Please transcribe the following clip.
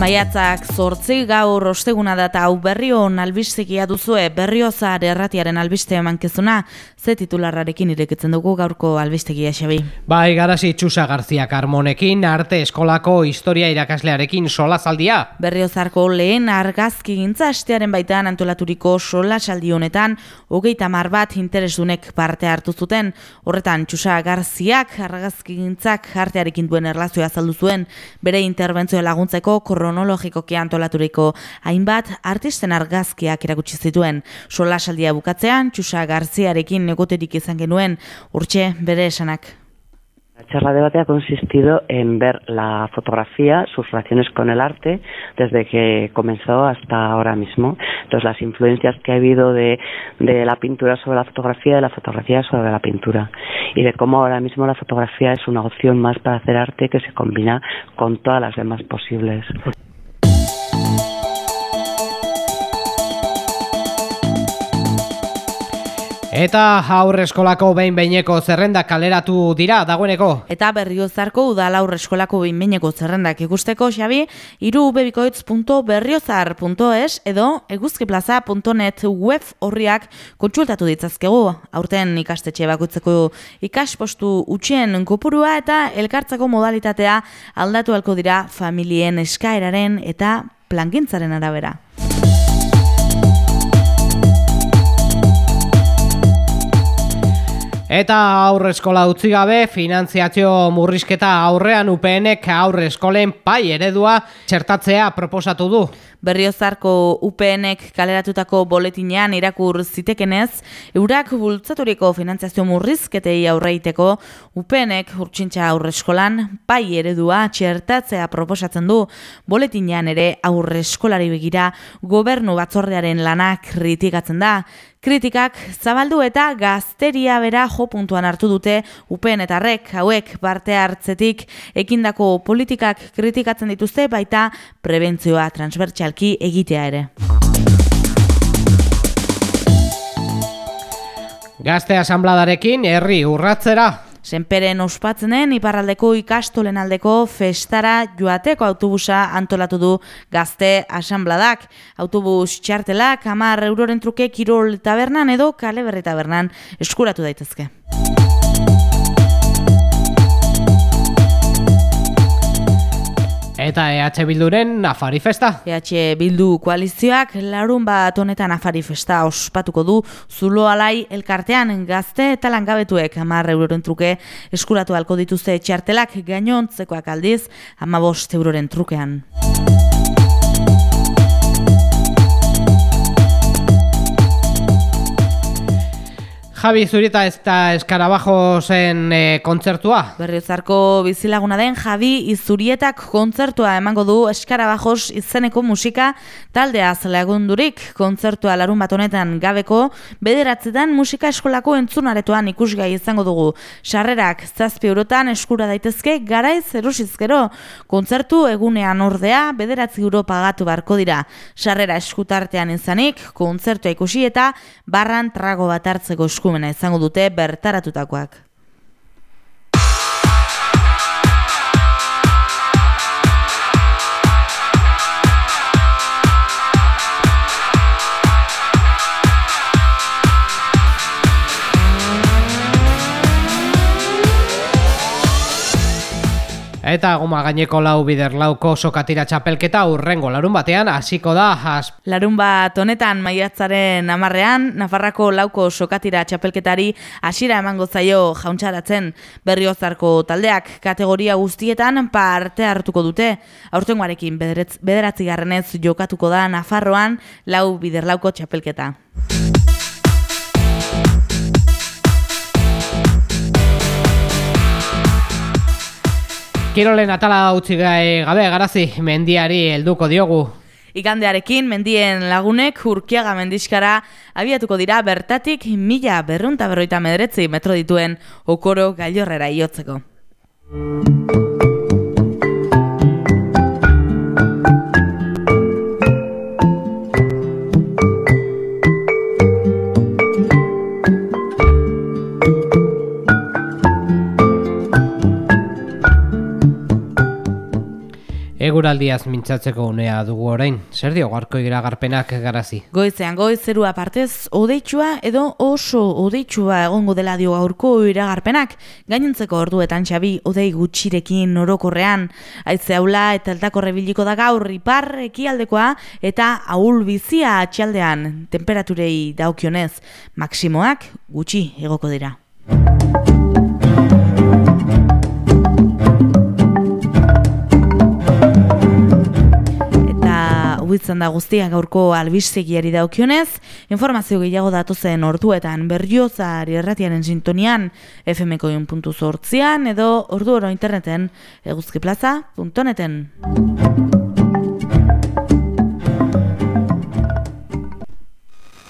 Maiatzak zortzi gaur osteguna da eta hau berrion albistegia duzue berriozar erratiaren albiste emankezuna ze titularrarekin irekitzen dugu gaurko albistegia xabi. Bai, garasi Txusa Garzia Carmonekin arte eskolako historia irakaslearekin solazaldia. Berriozarko lehen argazki gintza astearen baitan antolaturiko solasaldi honetan hogeita mar bat interesdunek parte hartu zuten. Horretan Txusa Garziak argazki gintzak artearekin duen erlazioa zaldu zuen bere interbentzio laguntzeko korro kronologikoki antolaturiko hainbat artisten argazkiak erakutsi zituen. Sola saldia bukatzean, Txusa Garziarekin negoterik izan genuen, urtxe bere esanak. La charla de debate ha consistido en ver la fotografía, sus relaciones con el arte, desde que comenzó hasta ahora mismo. Entonces, las influencias que ha habido de, de la pintura sobre la fotografía, de la fotografía sobre la pintura. Y de cómo ahora mismo la fotografía es una opción más para hacer arte que se combina con todas las demás posibles. Eta aurre eskolako behin behineko zerrendak kaleratu dira dagoeneko. Eta berriozarko udal aurre eskolako behin behineko zerrendak ikusteko xabi, iru berriozar.es edo eguzkiplaza.net web horriak kontsultatu ditzazkegu. Aurten ikastetxe bakutzeko ikaspostu utxien kopurua eta elkartzako modalitatea aldatu alko dira familien eskaeraren eta plangintzaren arabera. Eta aurre eskola utzi gabe, finantziazio murrizketa aurrean UPNek aurre eskolen pai eredua txertatzea proposatu du. Berriozarko UPNek kaleratutako boletinean irakur zitekenez, eurak bultzaturiko finantziazio murrizketei aurreiteko UPNek urtsintxa aurre eskolan pai eredua txertatzea proposatzen du. Boletinean ere aurre eskolari begira gobernu batzordearen lanak kritikatzen da. Kritikak zabaldu eta gazteria bera jo puntuan hartu dute upen eta rek hauek parte hartzetik ekindako politikak kritikatzen dituzte baita prebentzioa transbertsalki egitea ere. Gazte asanbladarekin herri urratzera Senperen ospatzenen iparraldeko ikastolen aldeko festara joateko autobusa antolatu du gazte asanbladak. Autobus txartelak amar euroren truke kirol tabernan edo kale berri tabernan eskuratu daitezke. Eta EH Bilduren Afari Festa. EH Bildu koalizioak larun bat honetan Afari Festa ospatuko du zulo alai elkartean gazte eta langabetuek amar euroren truke eskuratu alko dituzte txartelak gainontzekoak aldiz amabost euroren trukean. Javi Zurieta ez da eskarabajo zen e, kontzertua. Berriozarko bizilaguna den Javi Izurietak kontzertua emango du eskarabajos izeneko musika taldeaz lagundurik kontzertua larun bat honetan gabeko bederatzetan musika eskolako entzunaretoan ikusgai izango dugu. Sarrerak zazpi eurotan eskura daitezke garaiz erosizkero. Kontzertu egunean ordea bederatzi euro pagatu barko dira. Sarrera eskutartean izanik kontzertua ikusi eta barran trago bat hartzeko esku eskumena izango dute bertaratutakoak. Eta goma gaineko lau bider lauko sokatira txapelketa urrengo larun batean hasiko da has. Larun bat honetan maiatzaren amarrean, Nafarrako lauko sokatira txapelketari hasiera emango zaio jauntxaratzen berriozarko taldeak kategoria guztietan parte hartuko dute. Aurtengoarekin bederatzi garrenez jokatuko da Nafarroan lau bider lauko txapelketa. Kirolen atala utzi gabe garazi mendiari helduko diogu. Igandearekin mendien lagunek urkiaga mendiskara abiatuko dira bertatik mila berrunta berroita mederetzi metro dituen okoro gailorrera iotzeko. Eguraldiaz mintzatzeko unea dugu orain, zer dio garko iragarpenak garazi? Goizean goiz zerua partez odeitsua edo oso odeitsua egongo dela dio gaurko iragarpenak, gainentzeko orduetan xabi odei gutxirekin orokorrean, aize haula eta aldakorre biliko da gaur ipar ekialdekoa eta ahul bizia atxaldean temperaturei daukionez, maksimoak gutxi egoko dira. Ubitzen da guztia gaurko albistegiari daukionez, informazio gehiago datu zen orduetan berriozari erratiaren sintonian fmko puntu edo ordu oro interneten eguzkiplaza.neten.